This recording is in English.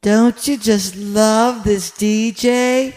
Don't you just love this DJ?